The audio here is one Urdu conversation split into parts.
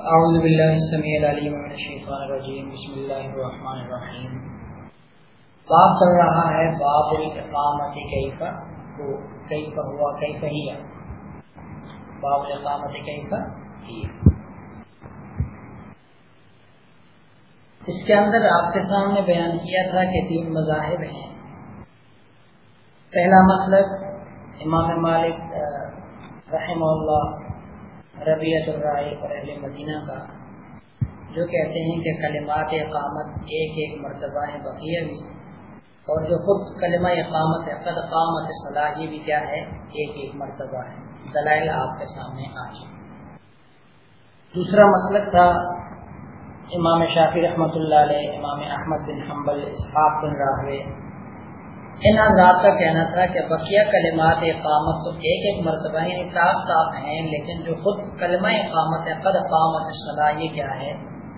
اعوذ باللہ السمیع العلیم من الشیطان الرجیم بسم اللہ الرحمن الرحیم باب چل رہا ہے، باب الاقامت کیف ہو، کیف ہوا، کیف ہی باب الاقامت کیف ہی اس کے اندر آپ کے سامنے بیان کیا تھا کہ تین مذاہب ہیں۔ پہلا مسلک، امام مالک رحمہ اللہ ربیت الرائے اور اہل مدینہ کا، جو کہتے ہیں کہ کلمات اقامت ایک ایک مرتبہ ہے بقیہ بھی۔ اور جو خود کلمہ اقامت ہے، قد قامت صلاح، یہ بھی کیا ہے؟ ایک ایک مرتبہ ہے۔ دلائل آپ کے سامنے آج دوسرا مسلک تھا، امام شافی رحمۃ اللہ علیہ، امام احمد بن حنبل، اسحاق بن راہوے۔ ان حضرات کا کہنا تھا کہ بقیہ کلمات اقامت تو ایک ایک مرتبہ یعنی صاف صاف ہیں، لیکن جو خود کلمہ اقامت ہے، قد قامت صلاح یہ کیا ہے؟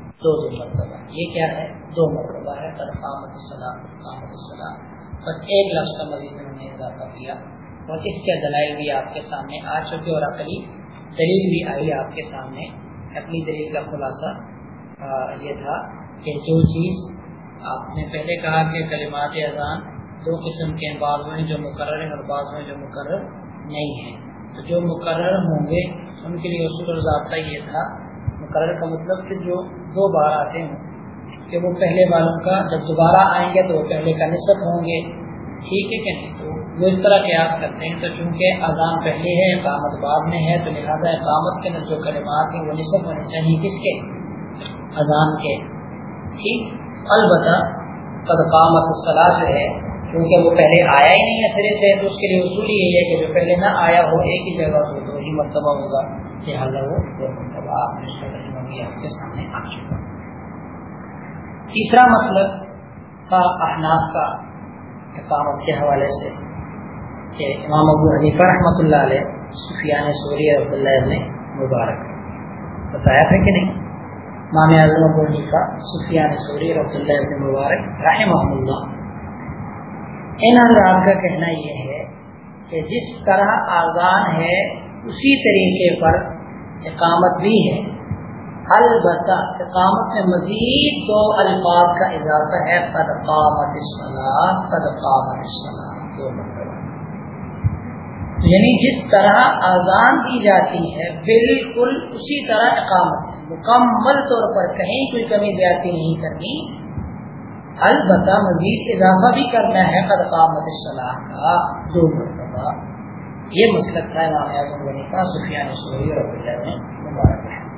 دو دو مرتبہ۔ یہ کیا ہے؟ دو مرتبہ ہے، قد قامت صلاح قامت صلاح بس ایک لفظ کا مزید انہوں نے اضافہ کیا۔ اور اس کے دلائل بھی آپ کے سامنے آ چکے اور عقلی دلیل بھی آئی آپ کے سامنے۔ اپنی دلیل کا خلاصہ یہ تھا کہ جو چیز آپ نے پہلے کہا کہ کلمات اذان دو قسم کے بعض میں جو مقرر ہیں اور بعض میں جو مقرر نہیں ہیں۔ تو جو مقرر ہوں گے، ان کے لیے اصول اور ضابطہ یہ تھا۔ مقرر کا مطلب کہ جو دو بار آتے ہیں کہ وہ پہلے والوں کا جب دوبارہ آئیں گے تو وہ پہلے کا نصف ہوں گے۔ ٹھیک ہے کہ نہیں؟ تو وہ اس طرح قیاس کرتے ہیں۔ تو چونکہ اذان پہلے ہے، اقامت بعد میں ہے، تو لہٰذا اقامت کے اندر جو کلمات ہیں، وہ نصف ہونے چاہیے۔ کس کے؟ اذان کے۔ ٹھیک؟ البتہ قد قامت صلاح جو ہے کیونکہ وہ پہلے آیا ہی نہیں ہے سرے سے، تو اس کے لیے اصول یہی ہے کہ جو پہلے نہ آیا ہو، ایک ہی جگہ ہو تو وہی مرتبہ ہوگا لہٰذا وہ دو مرتبہ آپ نے ترجمہ بھی آپ کے سامنے آ چکا تیسرا مسئلہ تھا احناف کا اقامت کے حوالے سے کہ امام ابو حنیفہ رحمۃ اللہ علیہ، سفیان سوری رحمۃ اللہ نے مبارک۔ بتایا تھا کہ نہیں؟ امام اعظم ابو حنیفہ، سفیان سوری رحمۃ اللہ مبارک رحمہ اللہ ان حضرات کا کہنا یہ ہے کہ جس طرح آزان ہے، اسی طریقے پر اقامت بھی ہے۔ البتہ اقامت میں مزید دو الفاظ کا اضافہ ہے۔ قد قامت الصلاح قد قامت الصلاح دو مرتبہ۔ یعنی جس طرح آزان کی جاتی ہے، بالکل اسی طرح اقامت مکمل طور پر کہیں کوئی کمی زیادتی نہیں کرنی۔ البتہ مزید اضافہ بھی کرنا ہے قد قامت صلاح کا، دو مرتبہ۔ یہ مسلک تھا امام اعظم بنی کا، سفیان سوری اور میں مبارک ہے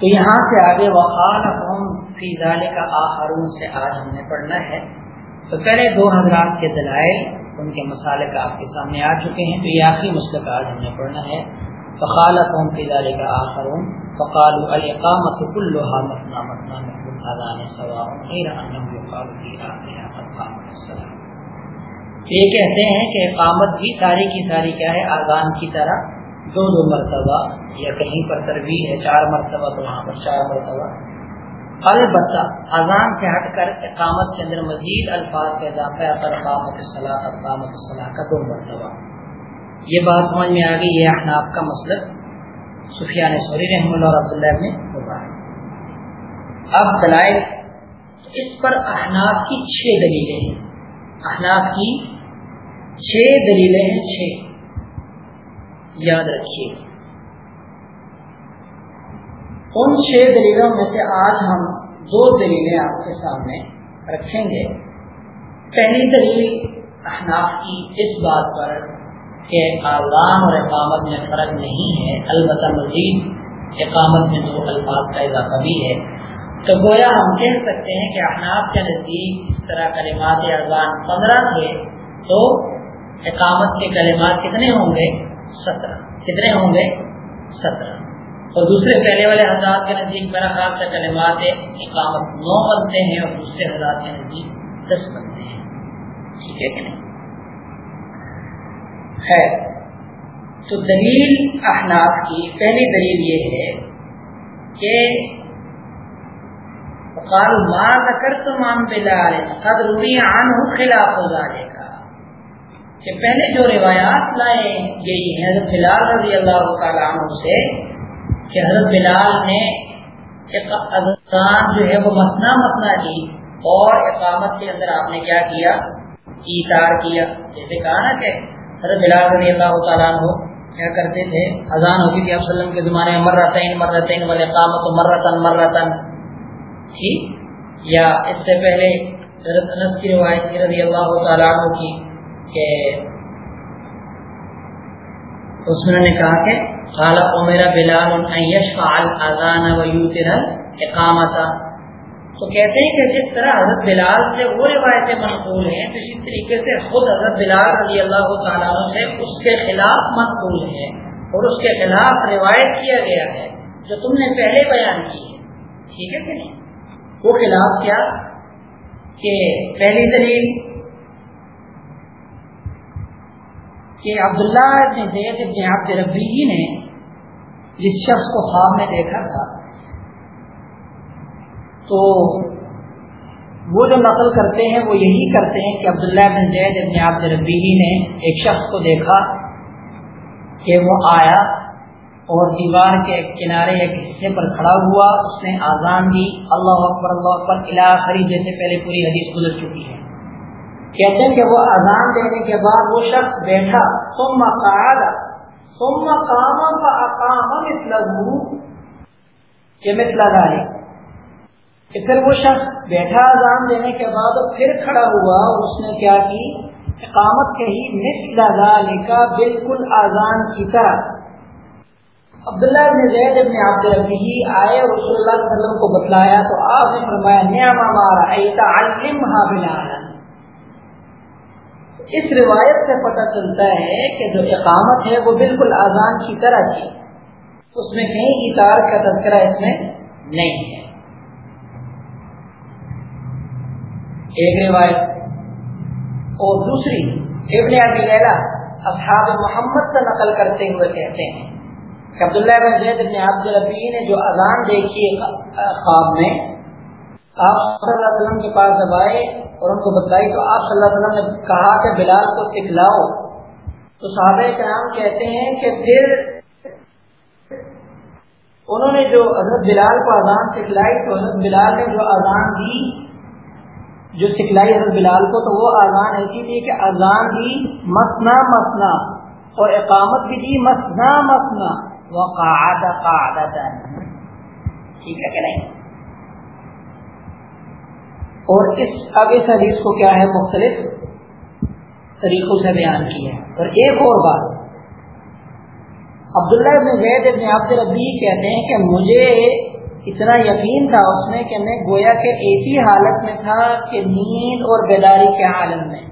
تو یہاں سے آگے وقال قوم فی کا آخرون سے آج ہم نے پڑھنا ہے۔ تو پہلے دو حضرات کے دلائل، ان کے مسالے کا آپ کے سامنے آ چکے ہیں، تو یہ آخری مسلک آج ہم نے پڑھنا ہے۔ فقال قوم فی کا آخرون فقالوا الاقامت كلها مثنى مثنى مثل الاذان سواء غير انه يقال في اخرها قد قامت الصلاه یہ کہتے ہیں کہ اقامت بھی ساری کی ساری کیا ہے اذان کی طرح دو دو مرتبہ یا کہیں پر تربیح ہے، چار مرتبہ تو وہاں پر چار مرتبہ۔ البتہ اذان سے ہٹ کر اقامت کے اندر مزید الفاظ کا اضافہ ہے پر اقامت الصلاح اقامت الصلاح کا دو مرتبہ۔ یہ بات سمجھ میں آ گئی، یہ احناف کا مسلک۔ سفیان سوری رحم اللہ اور عبداللہ ابن مبارک اب دلائل اس پر احناف کی چھ دلیلیں ہیں۔ احناف کی چھ دلیلیں ہیں، چھ۔ یاد رکھیے۔ ان چھ دلیلوں میں سے آج ہم دو دلیلیں آپ کے سامنے رکھیں گے۔ پہلی دلیل احناف کی اس بات پر کہ آزان اور اقامت میں فرق نہیں ہے، البتہ مزید اقامت میں دو الفاظ کا اضافہ بھی ہے۔ تو گویا ہم کہہ سکتے ہیں کہ احناف کے نزدیک اس طرح کلمات اذان پندرہ تھے، تو اقامت کے کلمات کتنے ہوں گے؟ سترہ۔ کتنے ہوں گے؟ سترہ۔ اور دوسرے پہلے والے حضرات کے نزدیک میرا خیال سے کلمات اقامت نو بنتے ہیں اور دوسرے حضرات کے نزدیک دس بنتے ہیں۔ ٹھیک ہے کہ نہیں؟ ہے۔ تو دلیل احناف کی پہلی دلیل یہ ہے کہ مار کر تو مان پہ قد روی آن ہو خلاف ہو جانے کا۔ کہ پہلے جو روایات لائے گئی ہیں حضرت بلال رضی اللہ تعالیٰ عنہ سے، کہ حضرت بلال نے اذان جو ہے وہ مسنا مسنا کی اور اقامت کے اندر آپ نے کیا کیا؟ ایتار کیا۔ جیسے کہا نا کہ حضرت بلال رضی اللہ تعالیٰ عنہ کیا کرتے تھے؟ اذان ہوتی تھی اب وسلم کے زمانے میں مرتین مرتین والے اقامت مرتن مرتن۔ ٹھیک یا اس سے پہلے حضرت انس کی روایت کی رضی اللہ تعالیٰ عنہ کی کہ اس میں نے کہا کہ قال عمر بلال ان يشفع الاذان ويوتر اقامت تو کہتے ہیں کہ جس طرح حضرت بلال سے وہ روایتیں منقول ہیں، تو اسی طریقے سے خود حضرت بلال رضی اللہ تعالیٰ سے اس کے خلاف منقول ہے اور اس کے خلاف روایت کیا گیا ہے، جو تم نے پہلے بیان کی ہے۔ ٹھیک ہے کہ نہیں؟ وہ خلاف کیا؟ کہ پہلی دلیل کہ عبداللہ ابن زید ابن عبد ربی نے جس شخص کو خواب میں دیکھا تھا تو وہ جو نقل کرتے ہیں، وہ یہی کرتے ہیں کہ عبداللہ بن زید ابن عبد ربی نے ایک شخص کو دیکھا کہ وہ آیا اور دیوار کے کنارے ایک حصے پر کھڑا ہوا، اس نے آزان دی۔ اللہ اکبر اللہ اکبر علاقری جیسے پہلے پوری حدیث گزر چکی ہے۔ کہتے ہیں کہ وہ اذان دینے کے بعد وہ شخص بیٹھا۔ ثم قعد، ثم قام فاقام مثله، کہ مثل ذلك۔ کہ پھر وہ شخص بیٹھا اذان دینے کے بعد پھر کھڑا ہوا اور اس نے کیا کی؟ اقامت کہی مثل ذلك بالکل اذان کی طرح۔ عبداللہ ابن زید ابن عبد ربی آئے اور رسول اللہ صلی اللہ علیہ وسلم کو بتلایا، تو آپ نے فرمایا، نعم ما رأيت علمها بلالا اس روایت سے پتہ چلتا ہے کہ جو اقامت ہے، وہ بالکل آزان کی طرح تھی۔ اس میں کہیں اتار کا تذکرہ اس میں نہیں ہے۔ ایک روایت اور دوسری ابن ابی لیلہ اصحاب محمد سے نقل کرتے ہوئے کہتے ہیں کہ عبداللہ بن زید ابن عبد ربی نے جو اذان دیکھی خواب میں، آپ صلی اللہ علیہ وسلم کے پاس جب آئے اور ان کو بتائی تو آپ صلی اللہ علیہ وسلم نے کہا کہ بلال کو سکھلاؤ۔ تو صحابہ کرام کہتے ہیں کہ پھر انہوں نے جو حضرت بلال کو اذان سکھلائی تو حضرت بلال نے جو اذان دی جو سکھلائی حضرت بلال کو، تو وہ اذان ایسی تھی کہ اذان دی مسنا مسنا اور اقامت بھی دی مسنا مسنا۔ وہ قعدہ قعدہ ٹھیک ہے کہ نہیں؟ اور اس اب اس حدیث کو کیا ہے؟ مختلف طریقوں سے بیان کیا ہے۔ اور ایک اور بات۔ عبداللہ ابن زید ابن عبد ربی کہتے ہیں کہ مجھے اتنا یقین تھا اس میں کہ میں گویا کے ایسی حالت میں تھا کہ نیند اور بیداری کے عالم میں۔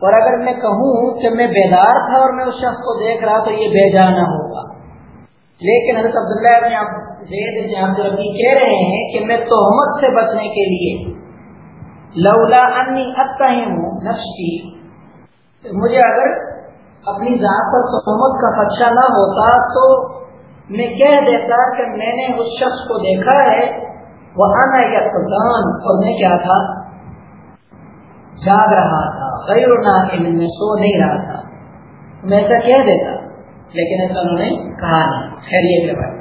اور اگر میں کہوں کہ میں بیدار تھا اور میں اس شخص کو دیکھ رہا تو یہ بے جانا ہوگا۔ لیکن حضرت عبداللہ ابن زید ابن عبد ربی کہہ رہے ہیں کہ میں تہمت سے بچنے کے لیے لولا انی ہوں نفسی، مجھے اگر اپنی ذات پر تہمت کا خدشہ نہ ہوتا تو میں کہہ دیتا کہ میں نے اس شخص کو دیکھا ہے، وہ آنا یا سلطان اور میں کیا تھا؟ جاگ رہا تھا غیر علم، میں سو نہیں رہا تھا۔ میں ایسا کہہ دیتا، لیکن ایسا انہوں نے کہا نہیں۔ خیریت کے بارے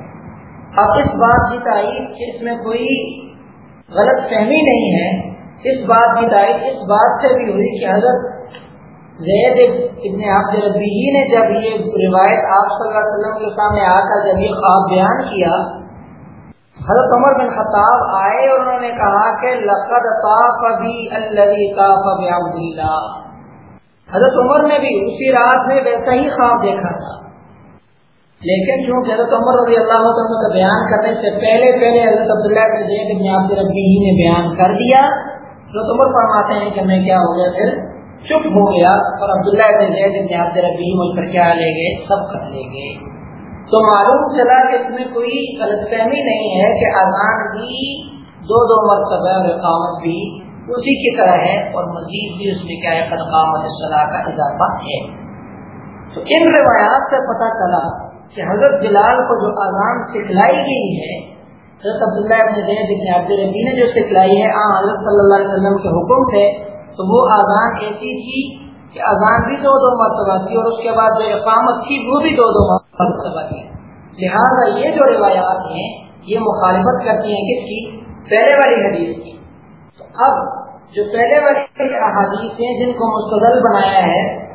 اب اس بات کی تائید کہ اس میں کوئی غلط فہمی نہیں ہے۔ اس بات کی تائید اس بات سے بھی ہوئی کہ حضرت زید ابن عبد ربی نے جب یہ روایت آپ صلی اللہ علیہ وسلم کے سامنے آ کر جب یہ خواب بیان کیا، حضرت عمر بن خطاب آئے اور انہوں نے کہا کہ لقد طاف بھی اللہ طاف بعبد اللہ۔ حضرت عمر نے بھی اسی رات میں ویسا ہی خواب دیکھا تھا۔ لیکن چونکہ حضرت عمر رضی اللہ عنہ کا بیان کرنے سے پہلے پہلے حضرت عبداللہ بن زید بن عبد ربی نے بیان کر دیا۔ حضرت عمر فرماتے ہیں کہ میں کیا ہو گیا پھر؟ چپ ہو گیا اور عبداللہ بن زید بن عبد ربی مجھ پر کیا لے گئے؟ سب کر لے گئے۔ تو معلوم چلا کہ اس میں کوئی غلط فہمی نہیں ہے کہ اذان بھی دو دو مرتبہ اور اقامت بھی اسی کی طرح ہے اور مزید بھی اس میں کیا ہے؟ قدقامت صلاح کا اضافہ ہے۔ تو ان روایات سے پتہ چلا کہ حضرت جلال کو جو اذان سکھلائی گئی ہے، حضرت عبداللہ ابن زید ابن عبد الربی نے جو سکھلائی ہے آن حضرت صلی اللہ علیہ وسلم کے حکم سے تو وہ آزان ایسی تھی کہ اذان بھی دو دو مرتبہ تھی اور اس کے بعد جو اقامت تھی وہ بھی دو دو مرتبہ تھی۔ لہٰذا یہ جو روایات ہیں، یہ مخالفت کرتی ہیں کس کی؟ پہلے والی حدیث کی۔ اب جو پہلے والی احادیث ہیں جن کو مستدل بنایا ہے،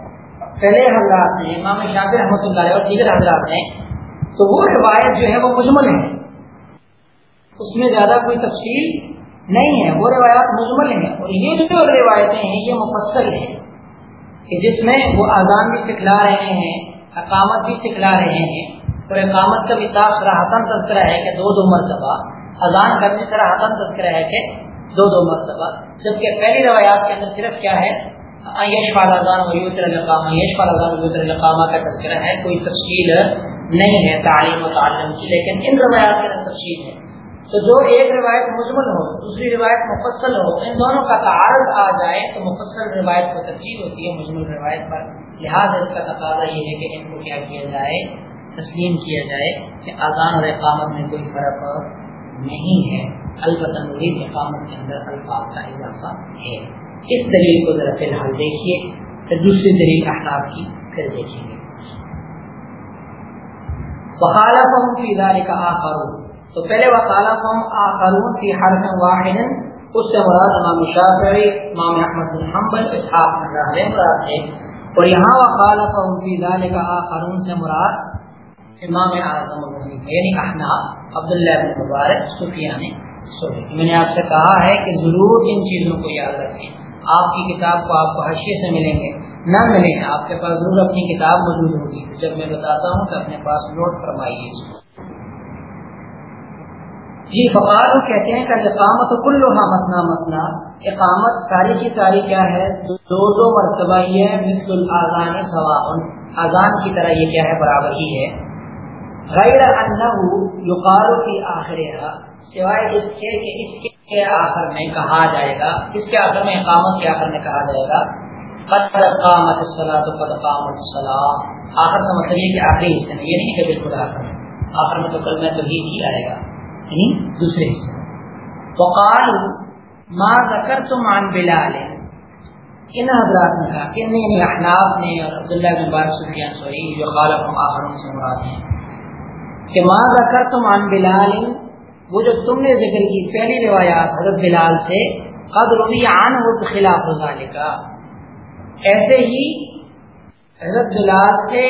پہلے حضرات نے امام شاطر رحمۃ اللہ اور دیگر حضرات نے تو وہ روایت جو ہے وہ مجمل ہے۔ اس میں زیادہ کوئی تفصیل نہیں ہے، وہ روایات مجمل ہیں۔ اور یہ جو روایتیں ہیں، یہ مفصل ہیں کہ جس میں وہ اذان بھی سکھلا رہے ہیں، اقامت بھی سکھلا رہے ہیں۔ اور اقامت کا بھی صاف سراہتن تذکرہ ہے کہ دو دو مرتبہ، اذان کا بھی سراہتن تذکرہ ہے کہ دو دو مرتبہ۔ جبکہ پہلی روایات کے اندر صرف کیا ہے؟ یش فالان یش فالان کا تذکرہ ہے، کوئی تفصیل نہیں ہے تعلیم و تعلم کی، لیکن ان روایات کے اندر تفصیل ہے۔ تو جو ایک روایت مجمل ہو، دوسری روایت مفصل ہو، ان دونوں کا تعارض آ جائے تو مفصل روایت کو ترجیح ہوتی ہے، مجمل روایت پر۔ لہٰذا اس کا تقاضا یہ ہے کہ ان کو کیا کیا جائے، تسلیم کیا جائے کہ اذان اور اقامت میں کوئی فرق نہیں ہے۔ البتہ مزید اقامت کے اندر الفاظ کا اضافہ ہے۔ اس دلیل کو ذرا فی الحال دیکھیے، پھر دوسری دلیل احتاب کی پھر دیکھیں گے۔ وخالفهم في ذلك آخرون۔ تو پہلے وخالفهم آخرون في حرف واحد، اس سے مراد امام شافعی، امام احمد بن حنبل، اسحاق بن راہوی مراد ہے اور یہاں وخالفهم في ذلك آخرون سے مراد امام اعظم یعنی احناف، عبداللہ بن مبارک سفیان سوری، میں نے آپ سے کہا ہے کہ ضرور ان چیزوں کو یاد رکھیں۔ آپ کی کتاب کو آپ کو حشیے سے ملیں گے، نہ ملیں۔ آپ کے پاس ضرور اپنی کتاب موجود ہوگی۔ جب میں بتاتا ہوں تو اپنے پاس نوٹ فرمائیے۔ اس کو جی فقار کہتے ہیں کہ اقامت کل لوہا مسنا مسنا اقامت ساری کی ساری کیا ہے؟ دو دو مرتبہ یہ مثل الاذان سواء۔ اذان کی طرح یہ کیا ہے؟ برابر ہی ہے۔ غیر انہ یقال کی آخر سوائے اس کے کہ اس کے آخر میں کہا جائے گا۔ اس کے آخر میں اقامت کے آخر میں کہا جائے گا۔ قد قامت الصلاۃ قد قامت الصلاۃ آخر کا مطلب یہ کہ آخری حصے میں، یہ نہیں کہ بالکل آخر میں۔ آخر میں تو کل میں تو ہی آئے گا۔ یعنی دوسرے حصے وقال ما ذکرتم عن بلال۔ ان حضرات نے کہا کہ نہیں یعنی احناف نے اور عبداللہ بن بار سفیان سوئی جو خالق آخروں سے مراد ہیں، کہ ما ذکرتم عن بلال، وہ جو تم نے ذکر کی پہلی روایات حضرت بلال سے، قد روی عنہ خلاف ذالک ایسے ہی حضرت بلال سے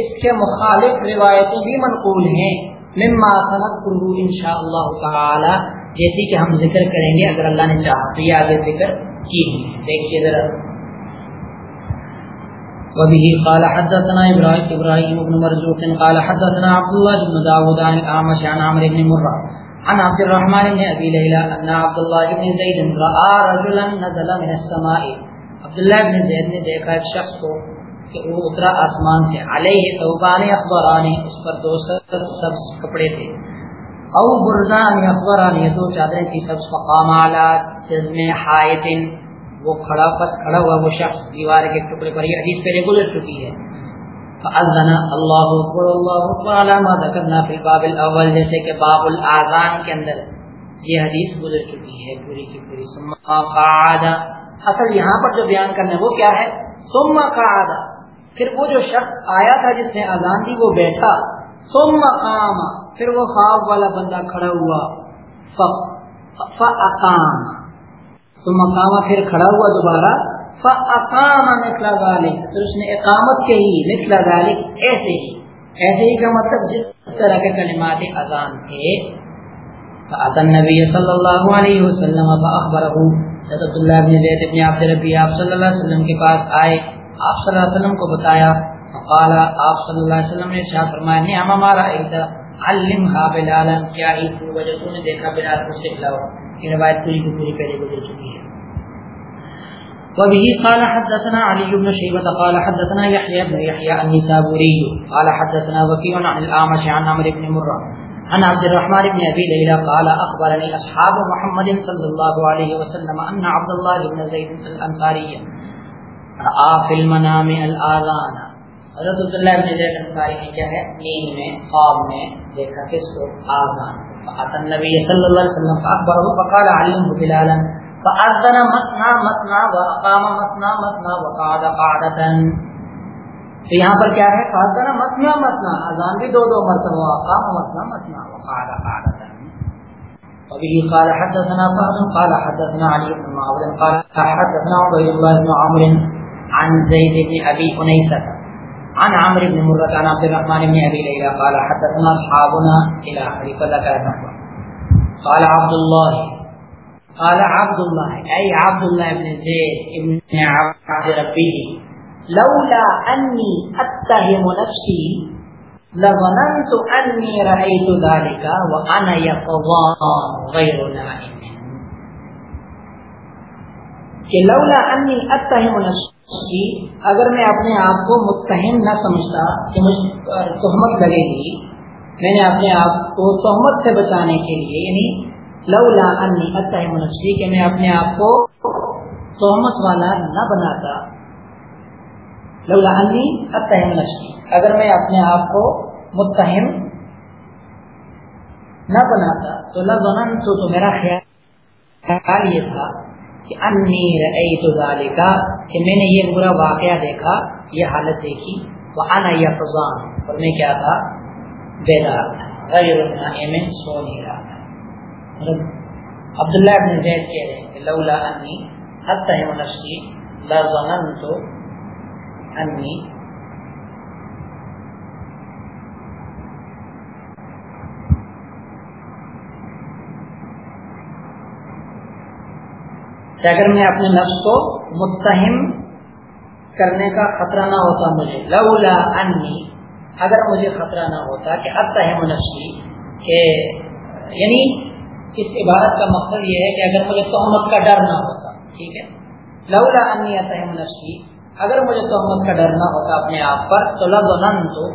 اس کے مخالف روایتیں بھی منقول ہیں۔ مما صنعت قلو ان شاء اللہ تعالی جیسی کہ ہم ذکر کریں گے، اگر اللہ نے چاہا تو یہ آگے ذکر کی دیکھیے ذرا۔ وبه قال حدثنا ابراهيم ابراهيم بن مرزوق قال حدثنا عبد الله بن داوود عن الاعمش عن عمرو بن مره عن عبد الرحمن بن ابي ليلى ان عبد الله بن زيد راى رجلا نزل من السماء. عبداللہ ابن زید نے دیکھا ایک شخص کو کہ وہ اترا آسمان سے۔ علیہ توبان اخبارانی، اس پر دو سر سبز کپڑے تھے۔ او بردان اخبارانی دو چادریں تھی سبز فقام علی جزم حائط، وہ کھڑا پس کھڑا ہوا، وہ شخص دیوار کے ٹکڑے پر یہ حدیث پہلے گزر چکی ہے۔ فاذن اللہ اکبر اللہ اکبر، علی ما ذکرنا فی باب الاول، جیسے کہ باب الاذان کے اندر یہ حدیث گزر چکی ہے۔ پوری کی پوری۔ ثم قعد اصل یہاں پر جو بیان کرنا وہ کیا ہے؟ سم کا پھر وہ جو شخص آیا تھا جس نے اذان دی، وہ بیٹھا۔ سم قام، پھر وہ خواب والا بندہ کھڑا ہوا۔ فقام ثم قام، پھر کھڑا ہوا دوبارہ۔ فقام مثل ذلك پھر اس نے اقامت کے ہی مثل ذلك ایسے ہی۔ ایسے ہی کا مطلب جس طرح کے کلمات اذان تھے۔ فاتن نبی صلی اللہ علیہ وسلم فاخبره حضرت عبداللہ بن زید ابن عبد ربی صلی اللہ علیہ وسلم کے پاس آئے۔ آپ صلی اللہ علیہ وسلم کو بتایا قال آپ صلی اللہ علیہ وسلم نے شاہ فرمایا، نعم ہمارا ایتا علم ہا بلالا، کیا ہی تو وجہ تو نے دیکھا بلال کو سکھلاؤ یہ روایت پوری کی پوری پہلے گزر چکی ہے۔ وبه قال حدثنا علي بن شيبة قال حدثنا يحيى بن يحيى النسابوري قال حدثنا وكيع عن الأعمش عن عمرو بن مرة عن عبد الرحمن بن ابي ليلى قال اخبرني اصحاب محمد صلى الله عليه وسلم ان عبد الله بن زيد الانصاري راى في المنام الاذان حضرت عبداللہ بن زید انصاری نے کیا ہے؟ نیند میں، خواب میں دیکھا کس کو آذان. فاتى النبي صلى الله عليه وسلم فاخبره فقال علم بلالا فأذن مسنا مسنا وقام مسنا مسنا وقعد قعدتا. تو یہاں پر کیا ہے؟ فأذن مسنا مسنا اذان بھی دو دو مرتبہ وقام مسنا مسنا وقعد قعدتا. وبه قال حدثنا فهد قال حدثنا علي بن معاذ قال حدثنا عبيد الله بن عمرو عن زيد بن ابي انيسه عن عمرو بن مرة، عن عبد الرحمن بن ابي ليلى قال حدثنا اصحابنا الى اخره فذكر نحوه قال عبد الله، قال عبد الله اي عبد الله بن زيد بن عبد ربه، لولا اني اتهم نفسي، لظننت انی رأیت ذلك وانا یقضان غیر نائم. کہ لولا انی اتهم نفسی کہ اگر میں اپنے آپ کو متہم نہ سمجھتا کہ مجھ پر تہمت لگے گی میں نے اپنے آپ کو تہمت سے بچانے کے لیے یعنی لولا انی اتهم نفسی کہ میں اپنے آپ کو تہمت والا نہ بناتا۔ لولا انی اتهم نفسی اگر میں اپنے آپ کو متہم نہ بناتا تو لذنن تو, تو میرا خیال یہ تھا کہ انی تو ذالکا، کہ میں نے یہ برا واقعہ دیکھا، یہ حالت دیکھی وہ انا فضان اور میں کیا تھا؟ بیدار تھا، غیر میں سو نہیں رہا تھا۔ مطلب عبداللہ ابن زید کہہ رہے ہیں کہ لولا انی حتی نفسی لذنن تو انی کہ اگر میں اپنے نفس کو متہم کرنے کا خطرہ نہ ہوتا مجھے، لولا انی، اگر مجھے خطرہ نہ ہوتا کہ اتہم نفسی، کہ یعنی اس عبارت کا مقصد یہ ہے کہ اگر مجھے تہمت کا ڈر نہ ہوتا، ٹھیک ہے؟ لولا انی اتہم نفسی، اگر مجھے تہمت کا ڈر نہ ہوتا اپنے آپ پر، تو لگ تو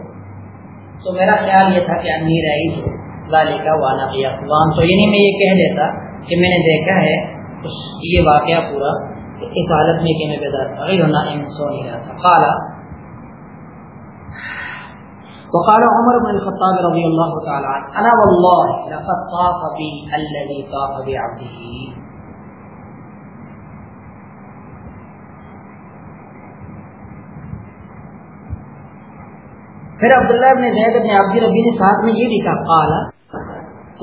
تو میرا خیال یہ تھا کہ انی رہی تو لالی کا وانا تو یعنی میں یہ کہہ دیتا کہ میں نے دیکھا ہے یہ واقعہ پورا اس حالت میں کہ میں بیدار غیر ہونا سو نہیں رہا تھا۔ قال وقال عمر بن الخطاب رضي الله تعالى عنه انا والله لقد طاف بي الذي طاف بعبده پھر عبداللہ ابن زید ابن عبد ربی نے ساتھ میں یہ بھی کہا، قال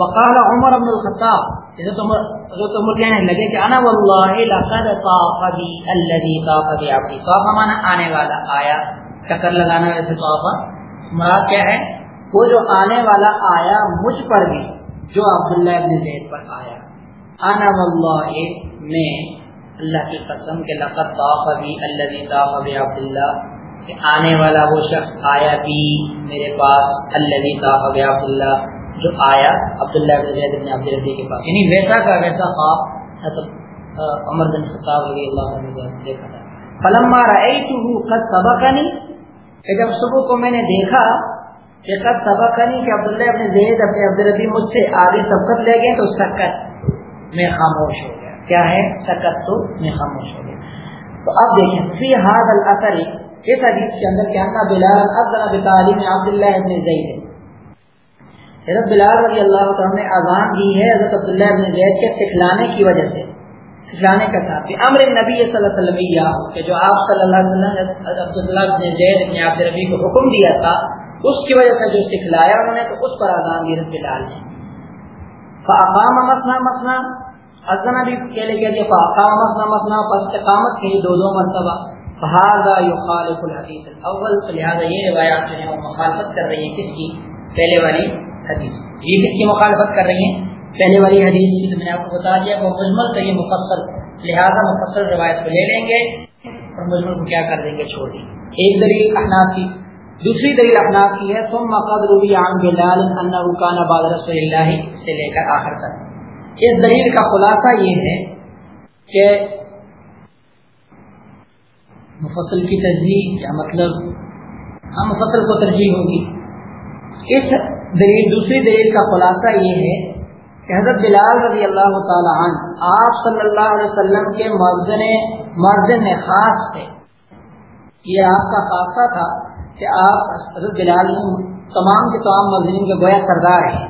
وقال عمر بن الخطاب. حضرت عمر کہنے لگے کہ انا واللہ لقد طاف بی الذی طاف بی عبدی. طاف معنی آنے والا آیا. چکر لگانا ویسے طاف مراد کیا ہے؟ وہ جو آنے والا آیا مجھ پر بھی، جو عبداللہ ابن زید پر آیا. انا واللہ میں اللہ کی قسم کہ لقد طاف بی الذی طاف بی عبداللہ. کہ آنے والا وہ شخص آیا بھی میرے پاس، الذی طاف بی عبداللہ. جو آیا عبداللہ بن زید بن عبد الربی کے پاس۔ یعنی ویسا کا ویسا خواب حضرت عمر بن خطاب رضی اللہ عنہ دیکھا تھا۔ فلما رأیتہ قد سبقنی، کہ جب صبح کو میں نے دیکھا کہ قد سبقنی کہ عبداللہ بن زید ابن عبد الربی مجھ سے آدھی سبقت لے گئے تو سکت میں خاموش ہو گیا۔ کیا ہے؟ سکت تو میں خاموش ہو گیا۔ تو اب دیکھیں، فی حاض الاثر، اس حدیث کے اندر کیا بلال افضل بتعلیم عبداللہ ابن زید۔ حضرت بلال رضی اللہ عنہ نے اذان دی ہے، حضرت عبداللہ ابن زید کے سکھلانے کی وجہ سے، سکھلانے کا ساتھ امر نبی صلی اللہ علیہ وسلم کہ جو آپ صلی اللہ علیہ وسلم عبداللہ ابن زید ابن عبد ربی کو حکم دیا تھا، اس کی وجہ سے جو سکھلایا انہوں نے، تو اس پر اذان دی حضرت بلال نے۔ فاقام مسنا مسنا ازنا بھی کہہ لے گیا فاقام مسنا مسنا پس اقامت کی دو دو مرتبہ۔ فہذا یخالف الحدیث الاول لہذا یہ روایات جو ہیں وہ مخالفت کر رہی ہیں کس کی؟ پہلے والی۔ حدیث۔ یہ کس کی مخالفت کر رہی ہیں؟ پہلے والی حدیث کی میں نے آپ کو بتا دیا وہ مجمل کا یہ مفصل لہٰذا مفصل روایت کو لے لیں گے اور مجمل کو کیا کر دیں گے؟ چھوڑ دیں گے۔ ایک دلیل احناف کی۔ دوسری دلیل احناف کی ہے، ثم قد روی عن بلال انه كان بعد رسول اللہ سے لے کر آخر تک۔ اس دلیل کا خلاصہ یہ ہے کہ مفصل کی ترجیح کیا مطلب؟ ہاں مفصل کو ترجیح ہوگی۔ اس دلیل، دوسری دلیل کا خلاصہ یہ ہے کہ حضرت بلال رضی اللہ تعالی عنہ آپ صلی اللہ علیہ وسلم کے مرزن مرزن خاص تھے۔ یہ آپ کا خاصہ تھا کہ آپ حضرت بلال تمام کے تمام مزین کے گویا سردار ہیں۔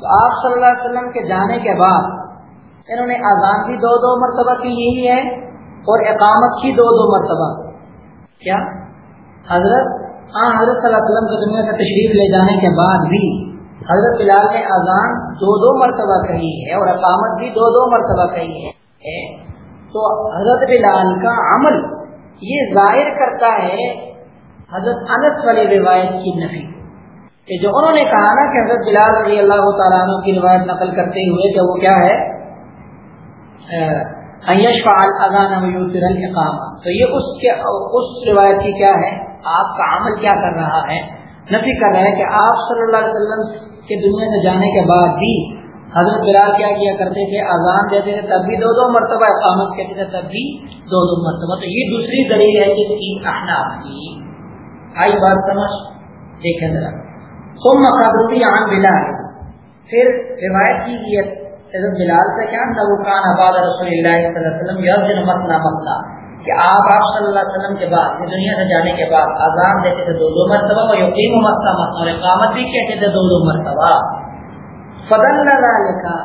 تو آپ صلی اللہ علیہ وسلم کے جانے کے بعد انہوں نے اذان بھی دو دو مرتبہ کی، یہی ہے، اور اقامت کی دو دو مرتبہ۔ کیا؟ حضرت ہاں حضرت صلی اللہ علیہ وسلم کو دنیا سے تشریف لے جانے کے بعد بھی حضرت بلال نے اذان دو دو مرتبہ کہی ہے اور اقامت بھی دو دو مرتبہ کہی ہے۔ تو حضرت بلال کا عمل یہ ظاہر کرتا ہے حضرت انس والی روایت کی نفی۔ کہ جو انہوں نے کہا نا کہ حضرت بلال رضی اللہ تعالیٰ عنہ کی روایت نقل کرتے ہوئے کہ وہ کیا ہے؟ تو یہ اس کے، اس روایت کی کیا ہے؟ آپ کا عمل کیا کر رہا ہے؟ نفی کر رہا ہے کہ آپ صلی اللہ علیہ وسلم کے دنیا سے جانے کے بعد بھی حضرت بلال کیا کیا کرتے تھے؟ اذان دیتے تھے، تب بھی دو دو مرتبہ اقامت کہتے تھے، تب بھی دو دو مرتبہ۔ تو یہ دوسری دلیل ہے جس کی احناف کی۔ آئی بات سمجھ؟ دیکھیں ذرا۔ ثم قبرتی عن بلال۔ پھر روایت کی گئی حضرت بلال سے کیا نبو کان آباد رسول اللہ صلی اللہ علیہ وسلم یزن مطلع مطلع کہ آپ آپ صلی اللہ علیہ وسلم کے بعد دنیا سے جانے کے بعد آزاد دیتے تھے دو دو مرتبہ اور یقین مطلع اور اقامت بھی کہتے تھے دو دو مرتبہ۔ فضل لکھا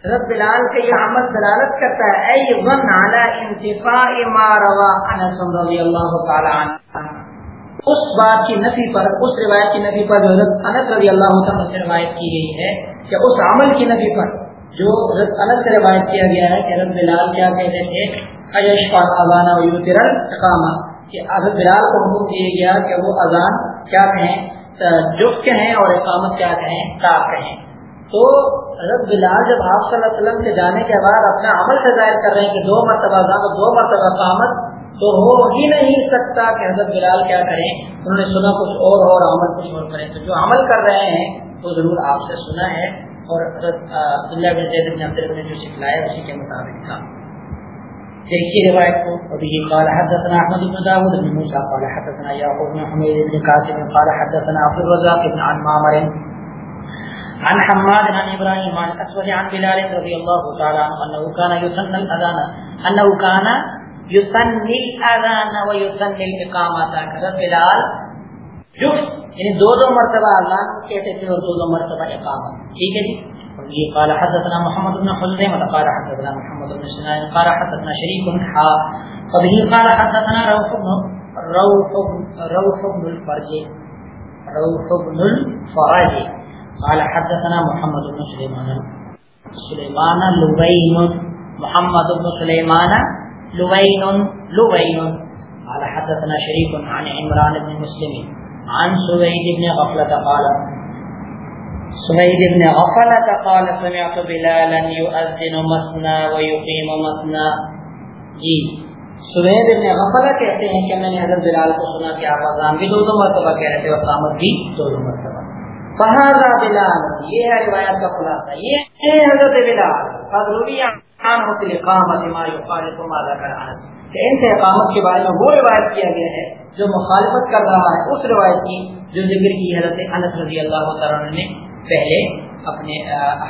حضرت بلال کے یہ عمل دلالت کرتا ہے، اے ون علی انتفاع ما روا انس رضی اللہ تعالی عنہ. اس بات کی نفی پر، اس روایت کی نفی پر جو حضرت انس رضی اللہ تعالی سے روایت کی گئی ہے، کہ اس عمل کی نفی پر جو حضرت انس سے روایت کیا گیا ہے کہ حضرت بلال کیا کہتے تھے اذان و یوترل اقامہ کہ حضرت بلال کو حکم دیا گیا کہ وہ اذان کیا کہیں جف کہیں اور اقامت کیا کہیں تاپ کہیں۔ تو حضرت بلال جب آپ صلی اللہ علیہ وسلم کے جانے کے بعد اپنا عمل سے ظاہر کر رہے ہیں کہ دو مرتبہ اذان دو مرتبہ اقامت، تو ہو ہی نہیں سکتا کہ حضرت بلال کیا کریں۔ انہوں نے سنا کچھ اور اور عمل کچھ اور کریں۔ تو جو عمل کر رہے ہیں، وہ ضرور آپ سے سنا ہے۔ اور حضرت عبداللہ بن زید بن عبد نے جو سکھلایا، اسی کے مطابق تھا۔ دیکھیے روایت کو ابھی یہ قال حدثنا احمد بن داود بن موسى قال حدثنا يعقوب بن حميد بن قاسم، قال حدثنا عبد الرزاق بن عن معمر، عن حماد عن ابراهيم عن اسود عن بلال رضي الله تعالى عنه انه كان يسن الاذان انه كان یوسنی اذان و یوسنی اقامت حضرت بلال جو یعنی دو دو مرتبہ اذان کہتے تھے اور دو دو مرتبہ اقامت، ٹھیک ہے جی؟ یہ قال حدثنا محمد بن خزیم قال حدثنا محمد بن سنان قال حدثنا شریک بن حا. وبه قال حدثنا روح بن روح روح بن الفرج. روح بن الفرج. قال حدثنا محمد بن سليمان. سليمان لبين. محمد بن سليمان لوين لوين قال حدثنا شريك عن عمران بن مسلم. عن سويد بن غفلة قال سويد بن غفلة قال سمعت بلالا يؤذن مثنى ويقيم مثنى. جی سوید ابن غفلہ کہتے ہیں کہ میں نے حضرت بلال کو سنا کہ آپ اذان بھی دو دو مرتبہ کہہ رہے تھے اور قامت بھی دو دو مرتبہ۔ فہذا بلال، یہ ہے روایت کا خلاصہ۔ یہ ہے حضرت بلال۔ فضلوی ہوتی اقامت کہ ان سے اقامت کے بارے میں وہ روایت کیا گیا ہے جو مخالفت کر رہا ہے، اس روایت کی جو ذکر کی حضرت انس رضی اللہ تعالیٰ نے۔ پہلے اپنے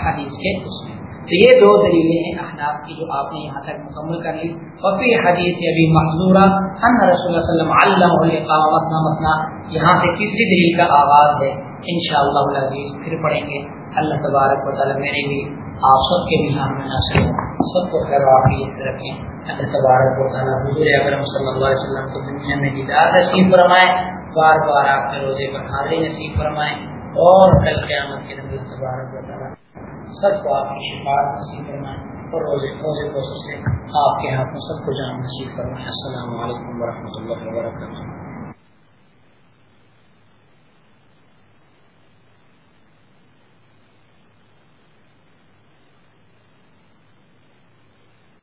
حدیث کے اس میں۔ تو یہ دو دلیلیں ہیں احناف کی جو آپ نے یہاں تک مکمل کر لی۔ اور پھر حدیث ابھی محضورہ ان رسول اللہ صلی وسلم علام مسنا مسنا یہاں سے تیسری دلیل کا آواز ہے۔ ان شاء اللہ عزیز پھر پڑھیں گے۔ اللہ تبارک و تعالیٰ میرے بھی آپ سب کے بھی ہم نہ سب کو خیر واقعیت سے رکھیں۔ اللہ تبارک و تعالیٰ حضور اکرم صلی اللہ علیہ وسلم کو دنیا میں دیدار نصیب فرمائے، بار بار آپ کے روزے پر حاضری نصیب فرمائے۔ اور کل قیامت کے نبی تبارک و تعالیٰ سب کو آپ کی شفاعت نصیب فرمائیں اور روزے روزے کو سے آپ کے ہاتھ میں سب کو جان نصیب فرمائیں السلام علیکم ورحمۃ اللہ وبرکاتہ۔